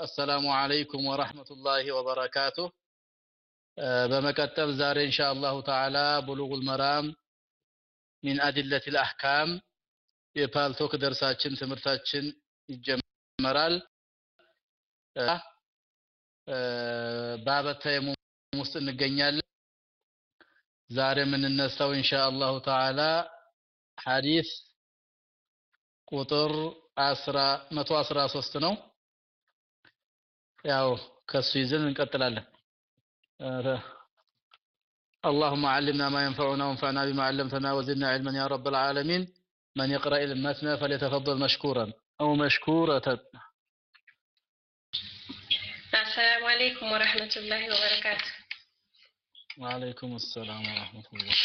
አሰላሙ አለይኩም ወራህመቱላሂ ወበረካቱ በመቀጠል ዛሬ ኢንሻአላሁ ተዓላ ቡሉጉል መራም ሚን አድለቲል አህካም የፓልቶክ ደርሳችን ትምህርታችን ይጀመራል። ባበተ የሙም ውስጥ እንገኛለን። ዛሬ የምንነሳው ኢንሻአላሁ ተዓላ ሐዲስ ቁጥር 113 ነው ያው ከሱ ይዘን እንቀጥላለን اللهم علمنا ما ينفعنا وانفعنا بما علمتنا وزدنا علما يا رب العالمين من يقرأ المتن فليتفضل مشكورا أو مشكورة السلام عليكم ورحمة الله وبركاته وعليكم السلام ورحمة الله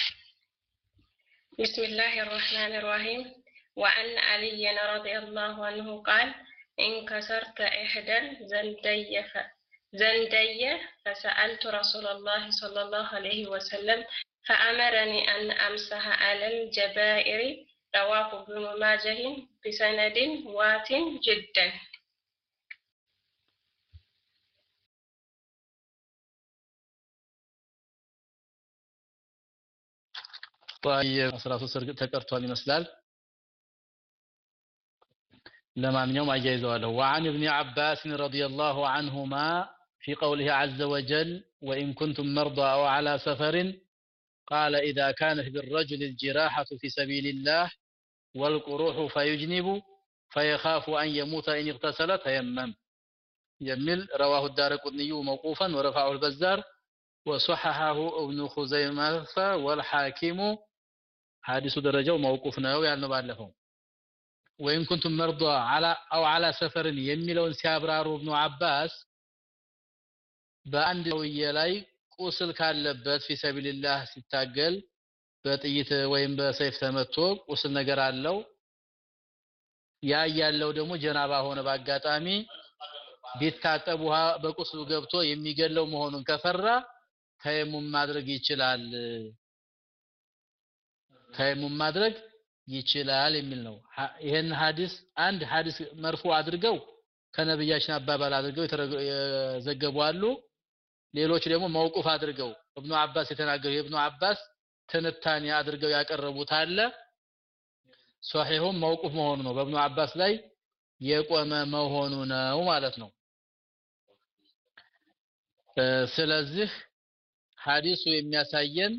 بسم الله الرحمن الرحيم وعن علي رضي الله عنه قال إن كسرت إحدى زندي زندي فسألت رسول الله صلى الله عليه وسلم فأمرني أن أمسح على الجبائر رواه ابن ماجه بسند وات جدا طيب 13 ተቀርቷል ይመስላል لما من يوم أجيز وعن ابن عباس رضي الله عنهما في قوله عز وجل وإن كنتم مرضى أو على سفر قال إذا كانت بالرجل الجراحة في سبيل الله والقروح فيجنب فيخاف أن يموت إن اغتسل تيمم يمل رواه الدار قدني موقوفا ورفعه البزار وصححه ابن خزيمة والحاكم. حادث درجة وموقوفنا ويعلن بعد لهم ወይም ኩንቱም መርዶ አው አላ ሰፈርን የሚለውን ሲያብራሩ እብኑ አባስ በአንድ ሰውዬ ላይ ቁስል ካለበት ፊ ፊሰቢልላህ ሲታገል በጥይት ወይም በሰይፍ ተመቶ ቁስል ነገር አለው። ያ ያለው ደግሞ ጀናባ ሆነ። በአጋጣሚ ቢታጠብ ውሃ በቁስሉ ገብቶ የሚገለው መሆኑን ከፈራ ተየሙም ማድረግ ይችላል። ተየሙም ማድረግ ይችላል የሚል ነው። ይሄን ሐዲስ አንድ ሐዲስ መርፉ አድርገው ከነብያችን አባባል አድርገው የዘገቡ አሉ። ሌሎች ደግሞ መውቁፍ አድርገው እብኑ አባስ የተናገሩ የእብኑ አባስ ትንታኔ አድርገው ያቀረቡት አለ። ሷሂሁም መውቁፍ መሆኑ ነው። በእብኑ አባስ ላይ የቆመ መሆኑ ነው ማለት ነው። ስለዚህ ሐዲሱ የሚያሳየን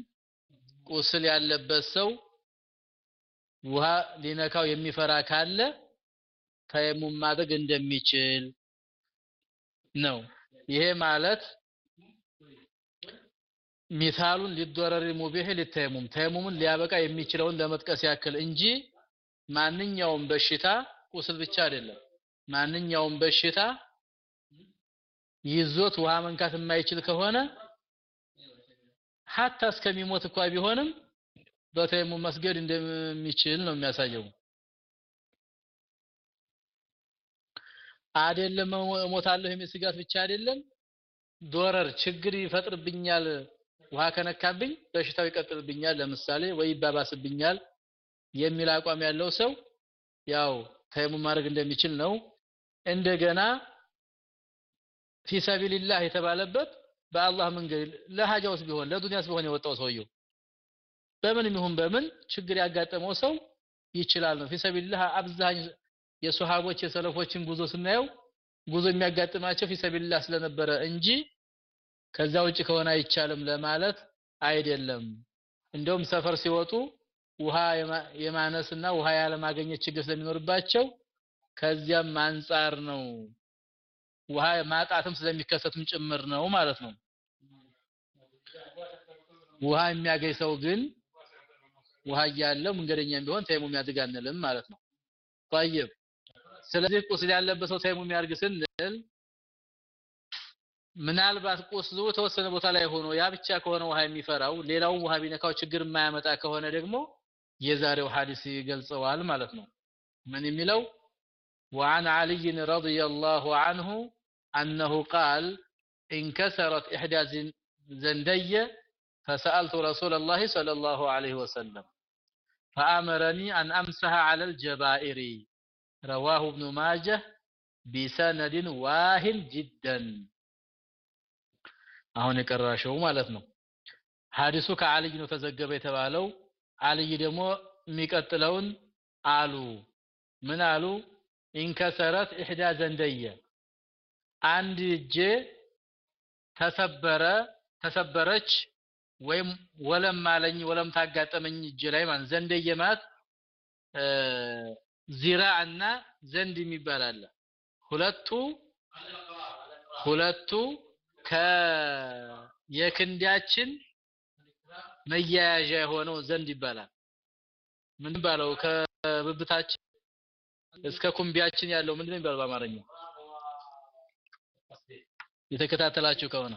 ቁስል ያለበት ሰው ውሃ ሊነካው የሚፈራ ካለ ተየሙም ማድረግ እንደሚችል ነው። ይሄ ማለት ሚሳሉን ሊዶረሪ ሙቢህ ሊተየሙም ተየሙምን ሊያበቃ የሚችለውን ለመጥቀስ ያክል እንጂ ማንኛውም በሽታ ቁስል ብቻ አይደለም። ማንኛውም በሽታ ይዞት ውሃ መንካት የማይችል ከሆነ ሀታ እስከሚሞት እንኳ ቢሆንም በተየሙም መስገድ እንደሚችል ነው የሚያሳየው። አይደለም እሞታለሁ የሚል ስጋት ብቻ አይደለም። ዶረር ችግር ይፈጥርብኛል ውሃ ከነካብኝ በሽታው ይቀጥልብኛል ለምሳሌ ወይ ይባባስብኛል የሚል አቋም ያለው ሰው ያው ተየሙም ማድረግ እንደሚችል ነው። እንደገና ፊሰቢልላህ የተባለበት በአላህ መንገድ ለሃጃውስ ቢሆን ለዱንያስ ቢሆን የወጣው ሰውየው በምንም ይሁን በምን ችግር ያጋጠመው ሰው ይችላል ነው። ፊሰቢልላህ አብዛኝ የሱሐቦች የሰለፎችን ጉዞ ስናየው ጉዞ የሚያጋጥማቸው ፊሰቢልላህ ስለነበረ እንጂ ከዛ ውጭ ከሆነ አይቻልም ለማለት አይደለም። እንደውም ሰፈር ሲወጡ ውሃ የማነስና ውሃ ያለማግኘት ችግር ስለሚኖርባቸው ከዚያም አንጻር ነው። ውሃ ማጣትም ስለሚከሰትም ጭምር ነው ማለት ነው። ውሃ የሚያገኝ ሰው ግን ውሃ እያለው መንገደኛም ቢሆን ተይሙም ያድርግ አንልም ማለት ነው طيب ስለዚህ ቁስል ያለበት ሰው ተይሙም ያድርግ ስንል ምናልባት ቁስሉ ተወሰነ ቦታ ላይ ሆኖ ያ ብቻ ከሆነ ውሃ የሚፈራው ሌላው ውሃ ቢነካው ችግር የማያመጣ ከሆነ ደግሞ የዛሬው ሐዲስ ይገልጸዋል ማለት ነው ምን የሚለው وعن علي رضي الله عنه أنه قال انكسرت إحدى زندي فسألت رسول الله صلى الله عليه وسلم فأمرني أن أمسح على الجبائر رواه ابن ماجه ቢሰነድን ዋሂን ጅደን አሁን የቀራሸው ማለት ነው ሐዲሱ ከአልይ ነው ተዘገበ የተባለው አልይ ደግሞ የሚቀጥለውን አሉ ምን አሉ ኢንከሰረት ኢህዳ ዘንደየ አንድ እጄ ተሰበረ ተሰበረች ወይም ወለም ማለኝ ወለም ታጋጠመኝ እጄ ላይ ማለት ዘንደየ ማለት ዚራዕና ዘንድ የሚባል አለ። ሁለቱ ሁለቱ ከየክንዳችን መያያዣ የሆነው ዘንድ ይባላል። ምን ባለው ከብብታችን እስከ ኩምቢያችን ያለው ምንድነው የሚባለው በአማርኛ? የተከታተላችሁ ከሆነ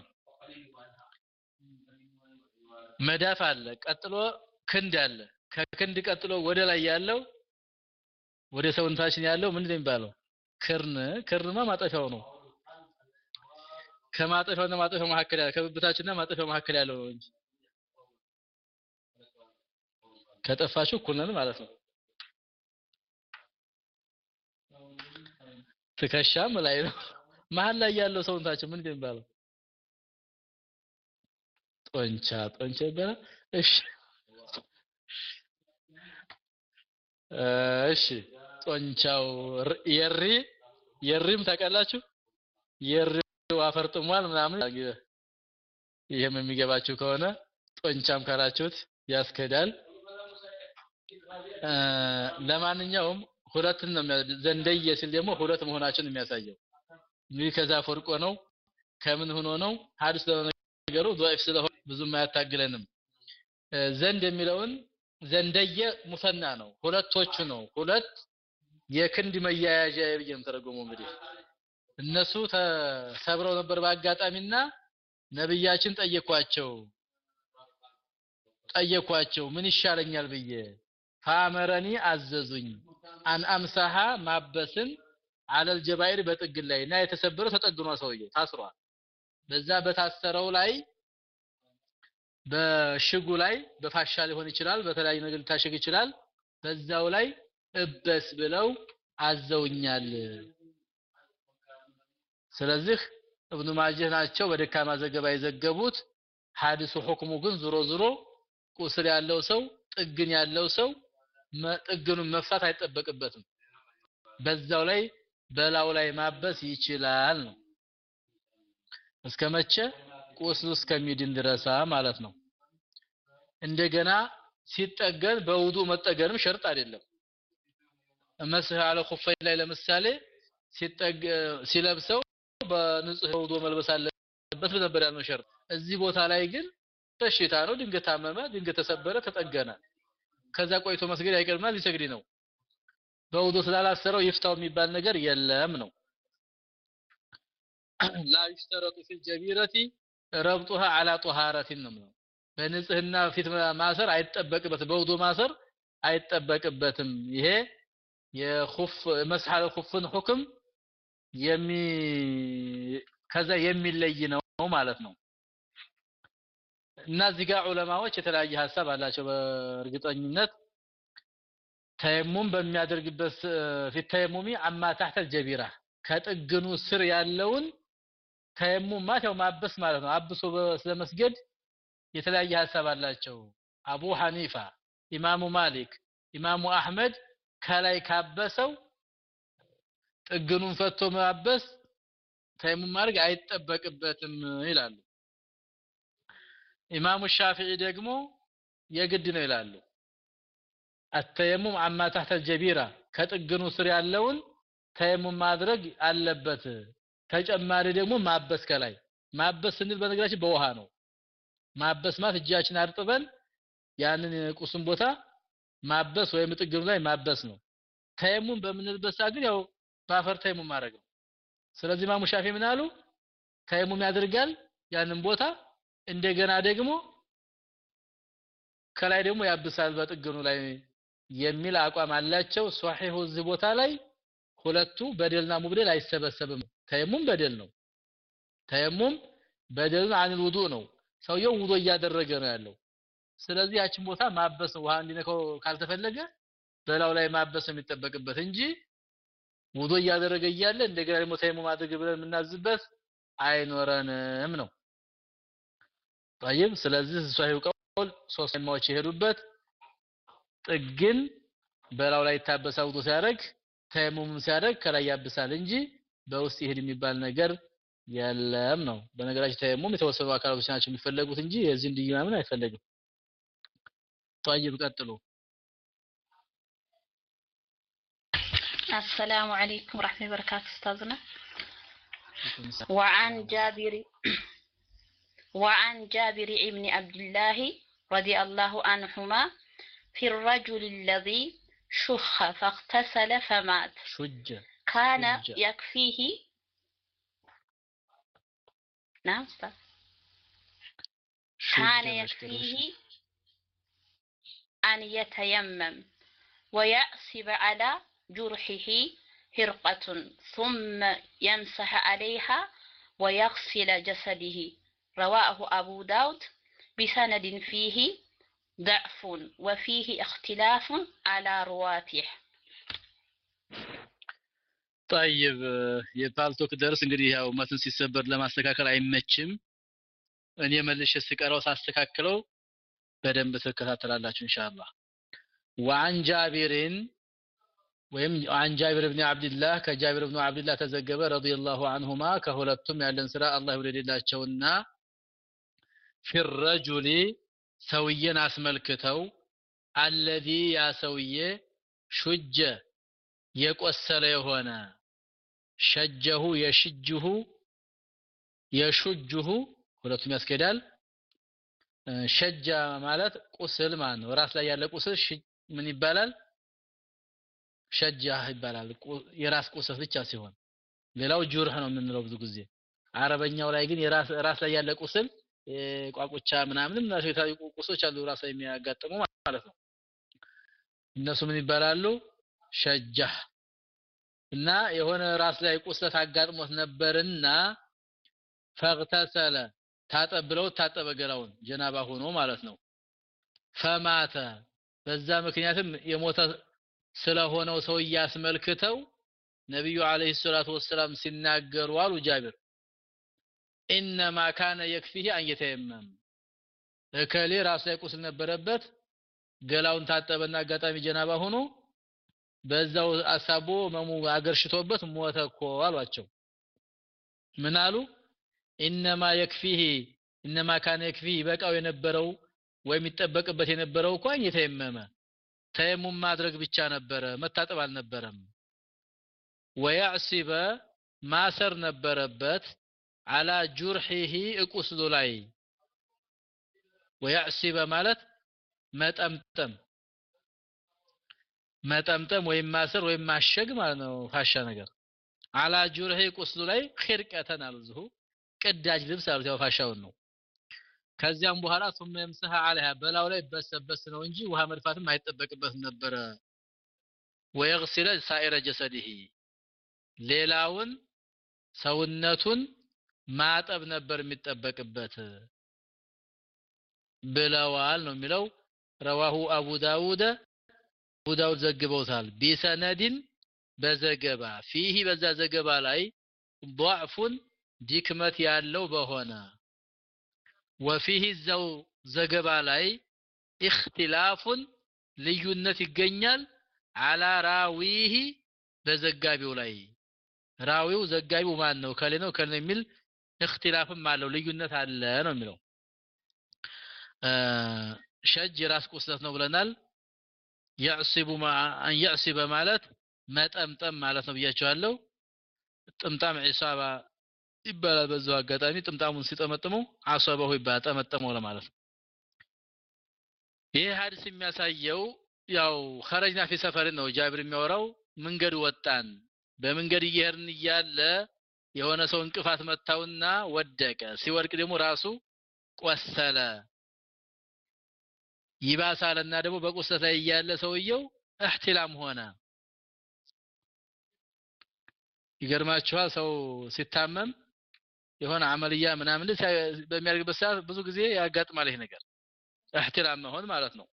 መዳፍ አለ ቀጥሎ ክንድ አለ። ከክንድ ቀጥሎ ወደ ላይ ያለው ወደ ሰውነታችን ያለው ምንድነው የሚባለው? ክርን ክርማ ማጠፊያው ነው። ከማጠፊያውና ማጠፊያው መካከል ያለው ከብብታችንና ማጠፊያው መካከል ያለው ነው እንጂ። ከጠፋችሁ እኩል ነን ማለት ነው። ትከሻም ላይ ነው። መሀል ላይ ያለው ሰውነታችን ምን የሚባለው ጦንቻ ጦንቻ ይባላል እሺ እሺ ጦንቻው የሪ የሪም ታውቃላችሁ የሪው አፈርጥሟል ምናምን ይሄም የሚገባችሁ ከሆነ ጦንቻም ካላችሁት ያስከዳል ለማንኛውም ሁለትን ነው ዘንደየ ሲል ደግሞ ሁለት መሆናችን የሚያሳየው እንግዲህ ከዛ ፈርቆ ነው ከምን ሆኖ ነው ሐዲስ ለነገሩ ضعيف ስለሆነ ብዙም አያታግለንም። ዘንድ የሚለውን ዘንደየ ሙሰና ነው። ሁለቶቹ ነው። ሁለት የክንድ መያያዣ ብዬም ተረጎመው እንግዲህ። እነሱ ተሰብረው ነበር በአጋጣሚና ነብያችን ጠየኳቸው። ጠየኳቸው ምን ይሻለኛል? ብዬ። ፋመረኒ አዘዙኝ አን አምሳሃ ማበስን አለል ጀባይር በጥግን ላይ እና የተሰበረው ተጠግኗል ሰውየው ታስሯል። በዛ በታሰረው ላይ በሽጉ ላይ በፋሻ ሊሆን ይችላል በተለያዩ ነገር ሊታሸግ ይችላል። በዛው ላይ እበስ ብለው አዘውኛል። ስለዚህ እብኑ ማጀህ ናቸው በደካማ ዘገባ የዘገቡት። ሐዲሱ ሁክሙ ግን ዙሮ ዙሮ ቁስል ያለው ሰው ጥግን ያለው ሰው ጥግኑን መፍታት አይጠበቅበትም። በዛው ላይ በላው ላይ ማበስ ይችላል ነው። እስከ መቼ ቁስሉ እስከሚድን ድረሳ ማለት ነው። እንደገና ሲጠገን በውዱ መጠገንም ሸርጥ አይደለም። መስህ አለ ኹፈይ ላይ ለምሳሌ ሲለብሰው በንጹህ ውዱ መልበስ አለበት ነበር ያልነው ሸርጥ። እዚህ ቦታ ላይ ግን በሽታ ነው። ድንገት ታመመ ድንገት ተሰበረ ተጠገነ። ከዛ ቆይቶ መስገድ አይቀርምና ሊሰግድ ነው። በውዱ ስላላሰረው ይፍታው የሚባል ነገር የለም ነው። ላ ይሽተረጡ ፊል ጀቢረቲ ረብጡሃ አላ ጧሃረቲን ነው በንጽህና ፊት ማሰር አይጠበቅበትም በውዱ ማሰር አይጠበቅበትም። ይሄ የኹፍ መስሐል ኹፍን ሁክም የሚ ከዛ የሚለይ ነው ማለት ነው። እና እዚህ ጋር ዑለማዎች የተለያየ ሀሳብ አላቸው። በእርግጠኝነት ተየሙም በሚያደርግበት ፊት ተየሙሚ አማ ታህተ ጀቢራ ከጥግኑ ስር ያለውን ተየሙም ማለት ያው ማበስ ማለት ነው። አብሶ ስለመስገድ የተለያየ ሀሳብ አላቸው። አቡ ሐኒፋ ኢማሙ ማሊክ ኢማሙ አህመድ ከላይ ካበሰው ጥግኑን ፈቶ ማበስ ተየሙም ማድረግ አይጠበቅበትም ይላሉ። ኢማሙ ሻፊዒ ደግሞ የግድ ነው ይላሉ። አተየሙም አማ ታህተ ጀቢራ ከጥግኑ ስር ያለውን ተየሙም ማድረግ አለበት ተጨማሪ ደግሞ ማበስ ከላይ። ማበስ ስንል በነገራችን በውሃ ነው። ማበስ ማለት እጃችን አርጥበን ያንን ቁስም ቦታ ማበስ ወይም ጥግኑ ላይ ማበስ ነው። ተየሙም በምንልበት ግን ያው ባፈር ተየሙም ማድረግ ነው። ስለዚህ ኢማሙ ሻፊ ምን አሉ? ተየሙም ያደርጋል ያንን ቦታ እንደገና ደግሞ ከላይ ደግሞ ያብሳል በጥግኑ ላይ የሚል አቋም አላቸው። ሷሂሁ እዚህ ቦታ ላይ ሁለቱ በደልና ሙብደል አይሰበሰብም ተየሙም በደል ነው ተየሙም በደልን አንል ውዱ ነው ሰውየው ውዱ እያደረገ ነው ያለው ስለዚህ ያችን ቦታ ማበስ ውሃ እንዲነካው ካልተፈለገ በላው ላይ ማበስ የሚጠበቅበት እንጂ ውዶ እያደረገ እያለ እንደገና ደግሞ ተይሙም አድርግ ብለን የምናዝበት አይኖረንም ነው طيب ስለዚህ ሷሂው ቀውል ሶስት አይማዎች የሄዱበት ጥግን በላው ላይ ይታበሳ ውዶ ሲያደርግ ተይሙም ሲያደርግ ከላይ ያብሳል እንጂ በውስጥ ይሄድ የሚባል ነገር የለም ነው በነገራችን ተይሙም የተወሰኑ አካላቶች ናቸው የሚፈለጉት እንጂ የዚህ እንዲህ ምናምን አይፈለግም طيب ቀጥሉ السلام عليكم ورحمة الله وبركاته أستاذنا وعن جابر وعن جابر بن عبد الله رضي الله عنهما في الرجل الذي شخ فاغتسل فمات شج كان. يكفيه. نعم كان يكفيه أن يتيمم ويأسب على جرحه هرقة ثم يمسح عليها ويغسل جسده. رواه أبو داود بسند فيه ضعف وفيه اختلاف على رواته ጠይብ የፓልቶክ ደርስ እንግዲህ ያው መትን ሲሰበር ለማስተካከል አይመችም። እኔ መልሼ ስቀረው ሳስተካክለው በደንብ ትከታተላላችሁ እንሻላ ወአን ጃቢርን ወይም አን ጃቢር ብን አብድላህ ከጃቢር ብን አብድላህ ተዘገበ ረዲየላሁ አንሁማ ከሁለቱም ያለን ስራ አላ ይውደድላቸውና ፊረጁሊ ሰውዬን አስመልክተው አለዚ ያ ሰውዬ ሹጀ የቆሰለ የሆነ ሸጀሁ የሽጅሁ የሹጅሁ ሁለቱም ያስኬዳል። ሸጃ ማለት ቁስል ማለት ነው። ራስ ላይ ያለ ቁስል ምን ይባላል? ሸጃ ይባላል። የራስ ቁስል ብቻ ሲሆን። ሌላው ጁርህ ነው የምንለው ብዙ ጊዜ። አረበኛው ላይ ግን የራስ ራስ ላይ ያለ ቁስል ቋቁቻ ምናምንም ናቸው የታዩ ቁስሎች አሉ ራስ ላይ የሚያጋጥሙ ማለት ነው። እነሱ ምን ይባላሉ? ሸጃህ እና የሆነ ራስ ላይ ቁስለት አጋጥሞት ነበርና ፈግተሰለ ታጠብለው ታጠበ ገላውን ጀናባ ሆኖ ማለት ነው። ፈማተ በዛ ምክንያትም የሞተ ስለሆነው ሰው እያስመልክተው ነቢዩ አለይሂ ሰላቱ ወሰላም ሲናገሩ አሉ ጃቢር። ኢነማ ካነ የክፊህ አን የተየመም እከሌ ራሱ ላይ ቁስል ነበረበት ገላውን ታጠበና አጋጣሚ ጀናባ ሆኖ በዛው አሳቦ መሙ አገርሽቶበት ሞተ እኮ አሏቸው። ምን አሉ? ኢነማ የክፊህ ኢነማ ካነ የክፊህ በቃው የነበረው ወይም ይጠበቅበት የነበረው እንኳን የተየመመ ተየሙም ማድረግ ብቻ ነበረ መታጠብ አልነበረም። ወያዕሲበ ማሰር ነበረበት አላ ጁርሂሂ እቁስሉ ላይ። ወያዕሲበ ማለት መጠምጠም መጠምጠም ወይም ማሰር ወይም ማሸግ ማለት ነው ፋሻ ነገር አላ ጁርሂ ቁስሉ ላይ ኺርቀተን አልዝሁ ቅዳጅ ልብስ አሉት ያው ፋሻውን ነው ከዚያም በኋላ ثم يمسح عليها በላው ላይ በሰበስ ነው እንጂ ውሃ መድፋትም አይጠበቅበትም ነበረ ويغسل سائر جسده ሌላውን ሰውነቱን ማጠብ ነበር የሚጠበቅበት ብለዋል ነው የሚለው ረዋሁ አቡ ዳውድ አቡ ዳውድ ዘግበውታል። ቢሰነድን በዘገባ ፊህ በዛ ዘገባ ላይ ضعፉን ድክመት ያለው በሆነ ወፊህ እዛው ዘገባ ላይ እክትላፉን ልዩነት ይገኛል። አላ ራዊህ በዘጋቢው ላይ ራዊው ዘጋቢው ማን ነው ከሌ ነው ከሌ የሚል እክትላፍም አለው። ልዩነት አለ ነው የሚለው። ሸጅ የራስ ቁስለት ነው ብለናል يعصب مع أن يعصب ማለት መጠምጠም ማለት ነው ብያቸዋለሁ ጥምጣም ዒሳባ ይባላል በዛው አጋጣሚ ጥምጣሙን ሲጠመጥመው አሰበሁ ይባላል ጠመጠመው ለማለት ነው ይህ ሀዲስ የሚያሳየው ያው ኸረጅና ፊ ሰፈርን ነው ጃብር የሚያወራው መንገድ ወጣን በመንገድ እየሄድን እያለ የሆነ ሰው እንቅፋት መታውና ወደቀ ሲወድቅ ደግሞ ራሱ ቆሰለ ይባሳልና ደግሞ በቁስለት ላይ እያለ ሰውየው እህትላም ሆነ። ይገርማችኋል? ሰው ሲታመም የሆነ አመልያ ምናምን በሚያደርግበት ሰዓት ብዙ ጊዜ ያጋጥማል ይሄ ነገር። እህትላም መሆን ማለት ነው።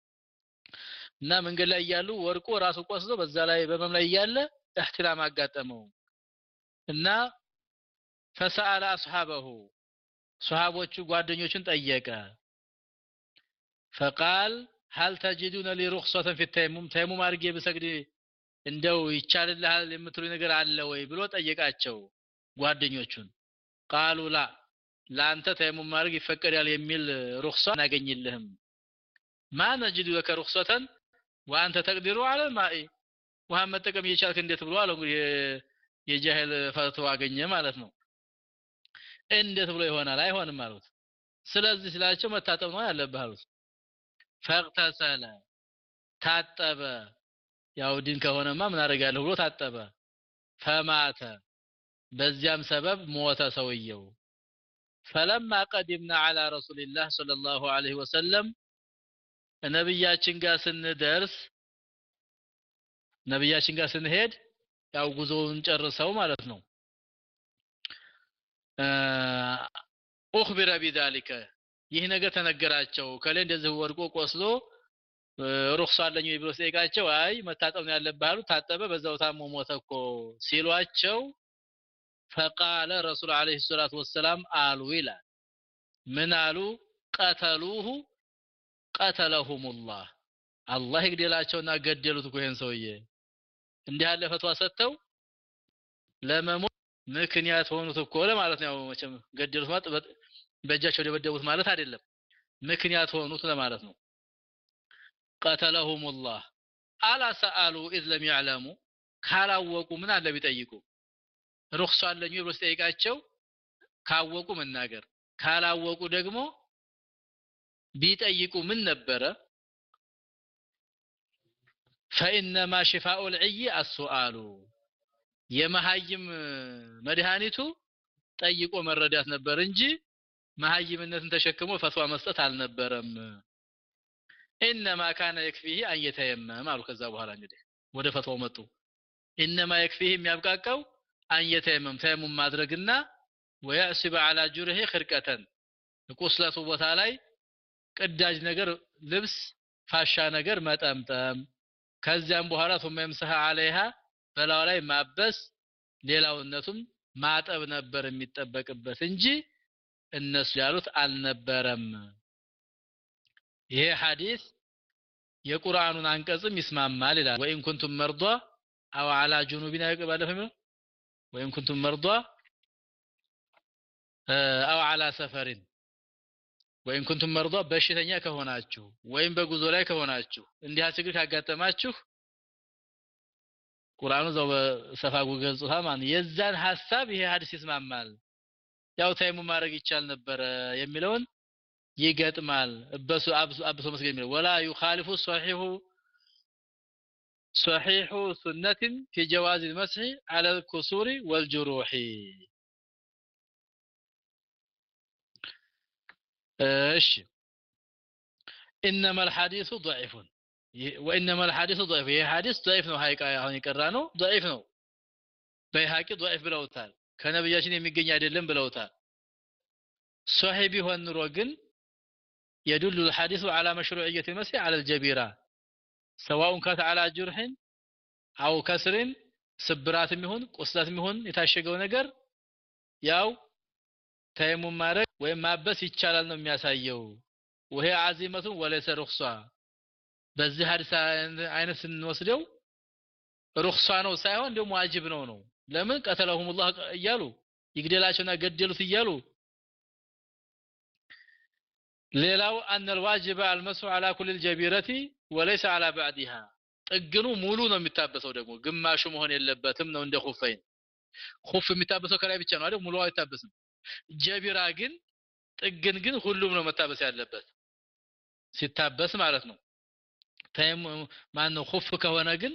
እና መንገድ ላይ እያሉ ወድቆ ራሱ ቆስሎ በዛ ላይ በመም ላይ እያለ እህትላም አጋጠመው። እና ፈሰአለ አስሐበሁ ሷሃቦቹ ጓደኞቹን ጠየቀ ፈቃል ሀል ተጅዱነ ሊ ሩክሰተን ፊ ተይሙም ተይሙም አድርጌ ብሰግድ እንደው ይቻልልሃል የምትሉ ነገር አለ ወይ ብሎ ጠየቃቸው ጓደኞቹን። ቃሉ ላ ለአንተ ተይሙም ማድረግ ይፈቀዳል የሚል ሩክሳ አናገኝልህም። ማ ነጅዱ ለከ ሩክሰተን? ወአንተ ተቅዲሩ አለ። ማኢ ውሃን መጠቀም እየቻልክ እንዴት ብሎ አለው። እንግዲህ የጃህል ፈትዋ አገኘ ማለት ነው። እንዴት ብሎ ይሆናል? አይሆንም አሉት። ስለዚህ ስላቸው መታጠብ ነው ያለብህ አሉት ፈቅተሰለ ታጠበ። ያው ዲን ከሆነማ ምን አደርጋለሁ ብሎ ታጠበ። ፈማተ። በዚያም ሰበብ ሞተ ሰውየው። ፈለማ ቀዲምና አላ ረሱልላህ ሰለላሁ ዐለይሂ ወሰለም ነብያችን ጋር ስንደርስ ነብያችን ጋር ስንሄድ ያው ጉዞውን ጨርሰው ማለት ነው። ኡኽቢረ ቢዛሊከ ይህ ነገር ተነገራቸው። ከሌ እንደዚህ ወድቆ ቆስሎ ሩክሷ አለኝ ብሎ ሲጠይቃቸው አይ መታጠብ ነው ያለብህ አሉ። ታጠበ በዛው ታሞ ሞተ እኮ ሲሏቸው ፈቃለ ረሱል አለይሂ ሰላቱ ወሰላም አሉ ይላል። ምን አሉ? ቀተሉሁ قتلهم الله። አላህ ይግደላቸውና ገደሉት እኮ ይሄን ሰውዬ። እንዲህ ያለ ፈትዋ ሰጥተው ለመሞት ምክንያት ሆኑት እኮ ለማለት ነው መቼም ገደሉት ማለት በእጃቸው ደበደቡት ማለት አይደለም። ምክንያት ሆኑት ለማለት ነው። قتلهم الله ألا سألوا إذ لم يعلموا ካላወቁ ምን አለ ቢጠይቁ? رخصة አለኝ ብሎ ሲጠይቃቸው ካወቁ መናገር ካላወቁ ደግሞ ቢጠይቁ ምን ነበረ? ፈኢነማ ሽፋኡ ልዕይ አሱአሉ የመሀይም መድኃኒቱ ጠይቆ መረዳት ነበር እንጂ መሀይምነትን ተሸክሞ ፈትዋ መስጠት አልነበረም ኢነማ ካነ የክፊህ አንየተየመም አሉ ከዛ በኋላ እንግዲህ ወደ ፈትዋው መጡ ኢነማ የክፊህ የሚያብቃቀው አንየተየመም ተየሙም ማድረግና ወያእሲበ አላ ጁርሂ ክርቀተን ቁስለቱ ቦታ ላይ ቅዳጅ ነገር ልብስ ፋሻ ነገር መጠምጠም ከዚያም በኋላ ثم يمسح عليها በላው ላይ ማበስ ሌላውነቱም ማጠብ ነበር የሚጠበቅበት እንጂ እነሱ ያሉት አልነበረም። ይሄ ሐዲስ የቁርአኑን አንቀጽም ይስማማል ይላል። ወይን ኩንቱም መርዷ አው አላ ጁኑቢና ባለፈው ወይን ኩንቱም መርዷ አው አላ ሰፈሪን። ወይም ኩንቱም መርዷ በሽተኛ ከሆናችሁ ወይም በጉዞ ላይ ከሆናችሁ እንዲህ ችግር ካጋጠማችሁ ቁርአኑ ዘው በሰፋ ገልጾታ ማን የዛን ሐሳብ ይሄ ሐዲስ ይስማማል ያው ታይሙ ማድረግ ይቻል ነበረ የሚለውን ይገጥማል እበሱ አብሶ መስገድ የሚለው ወላ يخالف صحيح صحيح سنة في جواز المسح على الكسور والجروح እሺ انما الحديث ضعيف وانما الحديث ضعيف ይሄ ሐዲስ ضعيف ነው ሀይቃ አሁን የቀራ ነው ضعيف ነው በይሃቂ ضعيف ብለውታል ከነብያችን የሚገኝ አይደለም ብለውታል ሶሂህ ቢሆን ኑሮ ግን يدل الحديث على مشروعية المسح على الجبيرة سواء كانت على جرح أو كسر ስብራት የሚሆን ቁስለት የሚሆን የታሸገው ነገር ያው ተይሙም ማድረግ ወይም ማበስ ይቻላል ነው የሚያሳየው ወሄ አዚመቱን ወለሰ ሩክሷ በዚህ ሐዲስ አይነት ስንወስደው ሩክሷ ነው ሳይሆን ደግሞ ዋጅብ ነው ነው ለምን ቀተለሁሙላህ እያሉ ይግደላቸውና ገደሉት እያሉ ሌላው አን الواجب المسح على كل الجبيرة وليس على بعضها ጥግኑ ሙሉ ነው የሚታበሰው ደግሞ ግማሹ መሆን የለበትም ነው እንደ ኹፈይን ኹፍ የሚታበሰው ከላይ ብቻ ነው አይደል ሙሉ አይታበስም ጀቢራ ግን ጥግን ግን ሁሉም ነው መታበስ ያለበት ሲታበስ ማለት ነው ታይም ማን ነው ኹፍ ከሆነ ግን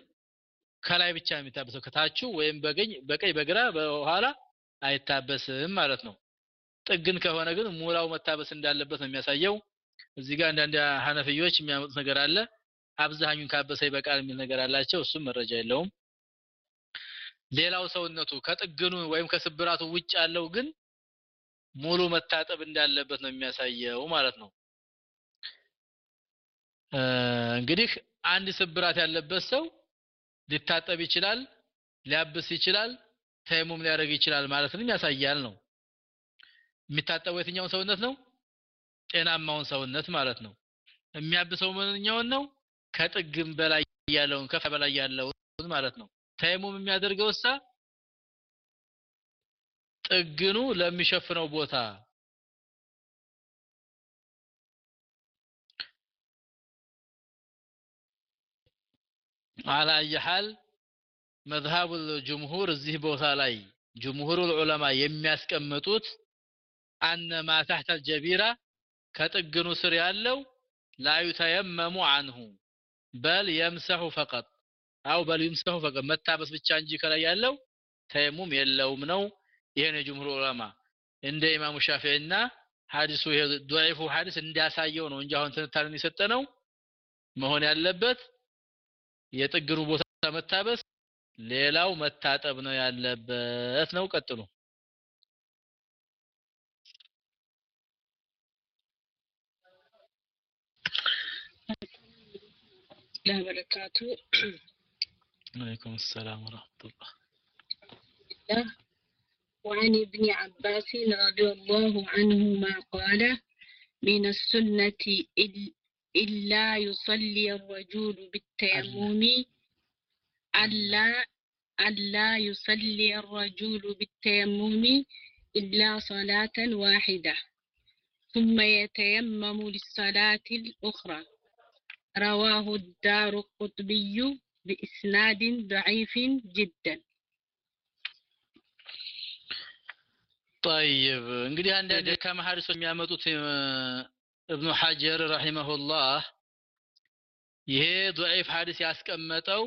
ከላይ ብቻ የሚታበሰው። ከታቹ ወይም በገኝ በቀኝ በግራ በኋላ አይታበስም ማለት ነው። ጥግን ከሆነ ግን ሙላው መታበስ እንዳለበት ነው የሚያሳየው። እዚህ ጋር አንዳንድ ሐነፊዮች የሚያመጡት ነገር አለ። አብዛኛውን ካበሰ ይበቃል የሚል ነገር አላቸው። እሱም መረጃ የለውም። ሌላው ሰውነቱ ከጥግኑ ወይም ከስብራቱ ውጭ ያለው ግን ሙሉ መታጠብ እንዳለበት ነው የሚያሳየው ማለት ነው። እንግዲህ አንድ ስብራት ያለበት ሰው ሊታጠብ ይችላል ሊያብስ ይችላል ተየሙም ሊያደርግ ይችላል ማለትንም ያሳያል ነው። የሚታጠበው የትኛውን ሰውነት ነው? ጤናማውን ሰውነት ማለት ነው። የሚያብሰው ምንኛውን ነው? ከጥግም በላይ ያለውን ከፍ በላይ ያለውን ማለት ነው። ተየሙም የሚያደርገው እሳ ጥግኑ ለሚሸፍነው ቦታ አላየሃል መዝሃቡ ጅምሁር እዚህ ቦታ ላይ ጅምሁሩ ዑለማ የሚያስቀምጡት አነ ማ ተሕተ ከጥግኑ ስር ያለው ላ ዩተየመሙ አንሁ በል የምሰሁ ፈቀጥ አው በል ይምሰሁ ፈቀጥ መታበስ ብቻ እንጂ ከላይ ያለው ተየሙም የለውም ነው። ይሄን የጅምሁር ዑለማ እንደ ኢማሙ ሻፊዒና ሐዲሱ ይሄ ሐዲስ እንዲያሳየው ነው እንጂ አሁን ትንታኔን የሰጠነው መሆን ያለበት የጥግኑ ቦታ መታበስ ሌላው መታጠብ ነው ያለበት ነው ቀጥሉ ለበረካቱ عليكم السلام ورحمة الله الله وعن ابن عباس رضي الله عنهما قال من السنة إل- إلا يصلي الرجل بالتيمم ألا ألا يصلي الرجل بالتيمم إلا صلاة واحدة ثم يتيمم للصلاة الأخرى رواه الدار القطبي بإسناد ضعيف جدا طيب እንግዲህ አንዳንድ ከመሐዲሶች የሚያመጡት እብኑ ሐጀር ረሂመሁላህ ይሄ ضعيف ሐዲስ ያስቀመጠው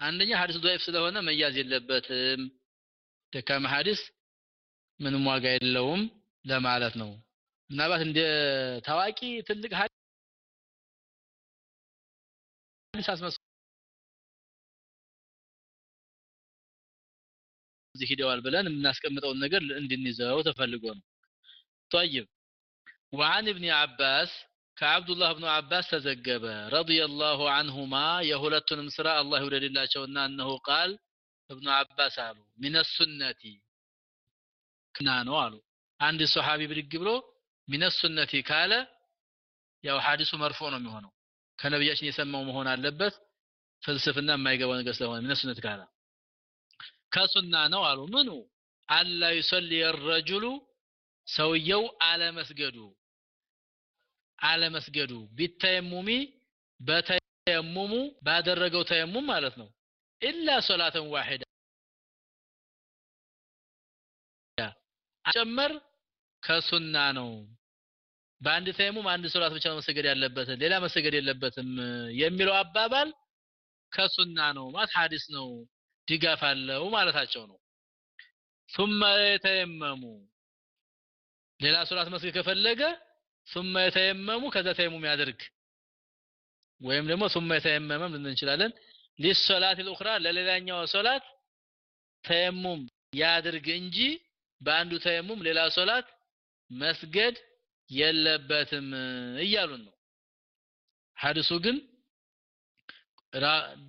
አንደኛ ሐዲስ ضعيف ስለሆነ መያዝ የለበትም ደካማ ሐዲስ ምንም ዋጋ የለውም ለማለት ነው ምናልባት እንደ ታዋቂ ትልቅ ሐዲስ አስመስ እዚህ ሂደዋል ብለን የምናስቀምጠውን ነገር እንድንይዘው ተፈልጎ ነው طيب وعن ابن عباس كعبد الله بن عباس تزجب رضي الله عنهما يهلتن سرا الله يولد الله أنه قال ابن عباس قالوا من السنة كنا قالوا عند الصحابي ብድግ ብሎ من السنة ካለ ያው ሐዲሱ መርፎ ነው የሚሆነው ከነብያችን የሰማው መሆን አለበት ፍልስፍና የማይገባው ነገር ስለሆነ من السنة ካለ ከሱና ነው አሉ ምኑ አላ ይሰሊ الرجل ሰውየው አለመስገዱ አለመስገዱ። ቢተየሙሚ በተየሙሙ ባደረገው ተየሙም ማለት ነው። ኢላ ሶላተን ዋሂዳ ጨመር ከሱና ነው። በአንድ ተየሙም አንድ ሶላት ብቻ ነው መሰገድ ያለበት ሌላ መሰገድ የለበትም የሚለው አባባል ከሱና ነው ማለት ሐዲስ ነው ድጋፍ አለው ማለታቸው ነው። ثم يتيمموا ሌላ ሶላት መስገድ ከፈለገ ثم يتيمم ከዛ ተየሙም ያድርግ። ወይም ደግሞ ثم يتيمم ልንል እንችላለን። للصلاه الاخرى ለሌላኛው ሶላት ተየሙም ያድርግ እንጂ በአንዱ ተየሙም ሌላ ሶላት መስገድ የለበትም እያሉን ነው። ሐዲሱ ግን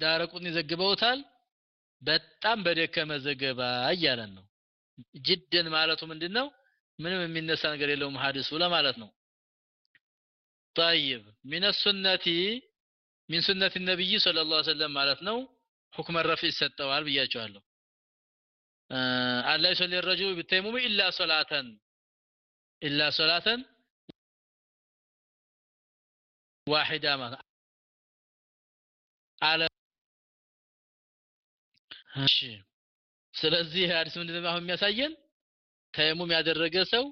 ዳረቁን ይዘግበውታል በጣም በደከመ ዘገባ እያለን ነው። ጅድን ማለቱ ምንድነው? ምንም የሚነሳ ነገር የለውም ሐዲሱ ለማለት ነው طيب من السنة من سنة النبي صلى الله عليه وسلم ማለት ነው حكم الرفع ይሰጠዋል ብያቸዋለሁ አላ يصلي الرجل بالتيمم إلا صلاة إلا صلاة واحدة ማለት አለ እሺ ስለዚህ ሐዲስ ምንድነው አሁን የሚያሳየን ተየሙም ያደረገ ሰው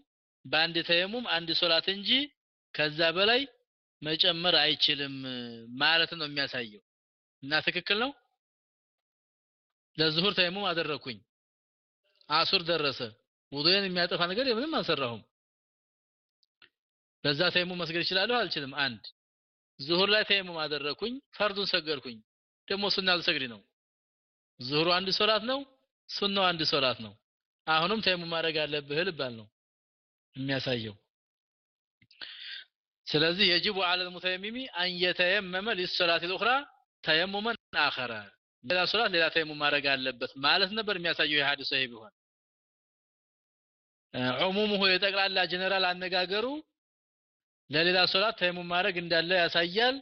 በአንድ ተየሙም አንድ ሶላት እንጂ ከዛ በላይ መጨመር አይችልም ማለት ነው የሚያሳየው። እና ትክክል ነው? ለዙሁር ተየሙም አደረኩኝ። አሱር ደረሰ። ውዱዬን የሚያጠፋ ነገር ምንም አልሰራሁም። በዛ ተየሙም መስገድ እችላለሁ አልችልም? አንድ ዙሁር ላይ ተየሙም አደረኩኝ። ፈርዱን ሰገድኩኝ። ደግሞ ሱና ልሰግድ ነው። ዙሁሩ አንድ ሶላት ነው። ሱናው አንድ ሶላት ነው አሁንም ተየሙም ማድረግ አለብህ ልባል ነው የሚያሳየው ስለዚህ የጅቡ على المتيمم ان يتيمم للصلاه الاخرى تيمما اخر ሌላ ሶላት ሌላ ተየሙም ማድረግ አለበት ማለት ነበር የሚያሳየው የሐዲስ ሰሂህ ቢሆን ዑሙሙ የጠቅላላ ጀነራል አነጋገሩ ለሌላ ሶላት ተየሙም ማድረግ እንዳለ ያሳያል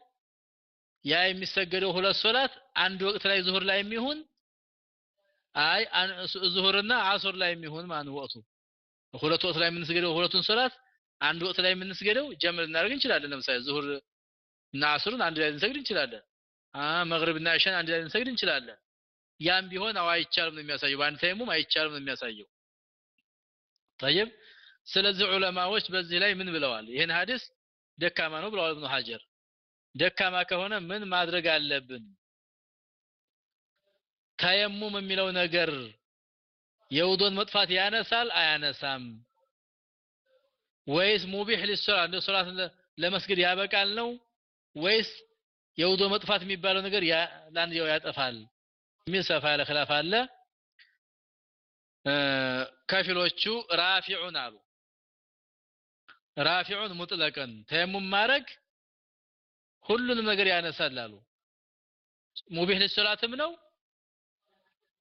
ያ የሚሰገደው ሁለት ሶላት አንድ ወቅት ላይ ዙሁር ላይ የሚሆን አይ ዙሁርና አሱር ላይ የሚሆን ማን ወቅቱ ሁለት ወቅት ላይ የምንስገደው ሁለቱን ሶላት አንድ ወቅት ላይ የምንስገደው ጀምር እናደርግ እንችላለን ለምሳሌ ዙሁር እና አሱርን አንድ ላይ ልንሰግድ እንችላለን አ መግሪብና ኢሻን አንድ ላይ ልንሰግድ እንችላለን ያም ቢሆን አው አይቻልም ነው የሚያሳየው በአንድ ተየሙም አይቻልም ነው የሚያሳየው طيب ስለዚህ ዑለማዎች በዚህ ላይ ምን ብለዋል ይሄን ሐዲስ ደካማ ነው ብለዋል ኢብኑ ሐጀር ደካማ ከሆነ ምን ማድረግ አለብን ተየሙም የሚለው ነገር የውዶን መጥፋት ያነሳል አያነሳም? ወይስ ሙቢህ ሊሶላት እንደ ሶላት ለመስገድ ያበቃል ነው? ወይስ የውዶ መጥፋት የሚባለው ነገር ለአንድየው ያጠፋል? የሚል ሰፋ ያለ ኺላፍ አለ። ከፊሎቹ ራፊዑን አሉ። ራፊዑን ሙጥለቀን ተየሙም ማድረግ ሁሉንም ነገር ያነሳል አሉ። ሙቢህ ሊሶላትም ነው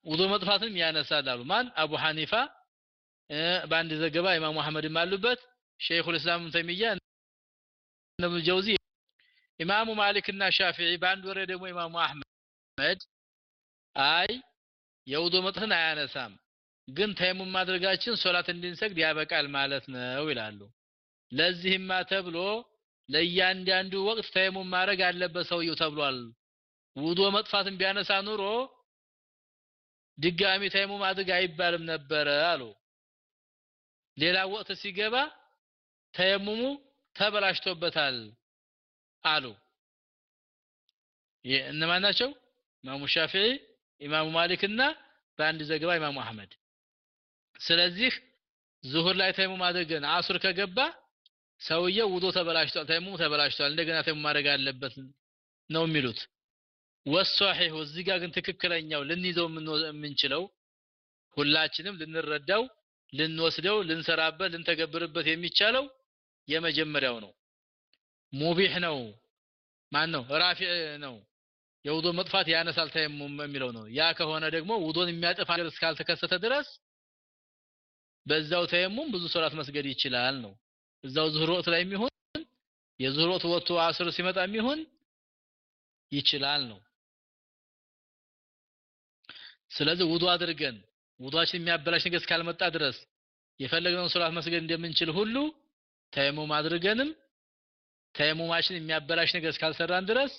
ውዱ መጥፋትንም ያነሳል አሉ። ማን? አቡ ሐኒፋ። በአንድ ዘገባ ኢማሙ አህመድም አሉበት። ሸይኹል እስላም ተይሚያ ኢብኑ ጀውዚ ኢማሙ ማሊክና ሻፊዒ በአንድ ወሬ ደግሞ ኢማሙ አህመድ። አይ የውዱ መጥፋትን አያነሳም። ግን ተየሙም ማድረጋችን ሶላት እንድንሰግድ ያበቃል ማለት ነው ይላሉ። ለዚህማ ተብሎ ለእያንዳንዱ ወቅት ተየሙም ማድረግ አለበት ሰውየው ተብሏል። ውዶ መጥፋትን ቢያነሳ ኑሮ ድጋሚ ተየሙም አድርግ አይባልም ነበረ አሉ። ሌላ ወቅት ሲገባ ተየሙሙ ተበላሽቶበታል አሉ። እነማን ኢማሙ ሻፊዒ ኢማሙ ማሊክና በአንድ ዘገባ ኢማሙ አህመድ። ስለዚህ ዙሁር ላይ ተየሙም አድርገን አሱር ከገባ ሰውየው ውዶ ተበላሽቷል ተየሙሙ ተበላሽቷል እንደገና ተየሙም ማድረግ አለበት ነው የሚሉት ወሷሂሁ እዚህ ግን ትክክለኛው ልንይዘው የምንችለው ሁላችንም ልንረዳው ልንወስደው ልንሰራበት ልንተገብርበት የሚቻለው የመጀመሪያው ነው። ሙቢህ ነው። ማን ነው ራፊዕ ነው። የውዶ መጥፋት ያነሳል ተየሙም የሚለው ነው። ያ ከሆነ ደግሞ ውዶን የሚያጠፋ ነገር እስካልተከሰተ ድረስ በዛው ተየሙም ብዙ ሶላት መስገድ ይችላል ነው። እዛው ዙህር ወቅት ላይ የሚሆን የዙህር ወቅት ወጥቶ አስር ሲመጣ የሚሆን ይችላል ነው ስለዚህ ውዱ አድርገን ውዱአችን የሚያበላሽ ነገር እስካልመጣ ድረስ የፈለግነውን ሶላት መስገድ እንደምንችል ሁሉ ተየሙም አድርገንም ተየሙማችን የሚያበላሽ ነገር እስካልሰራን ድረስ